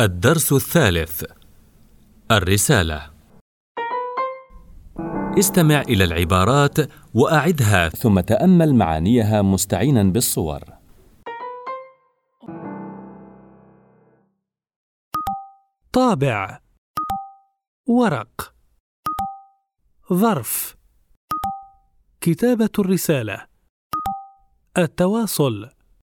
الدرس الثالث. الرسالة. استمع إلى العبارات وأعدها. ثم تأمل معانيها مستعينا بالصور. طابع. ورق. ظرف. كتابة الرسالة. التواصل.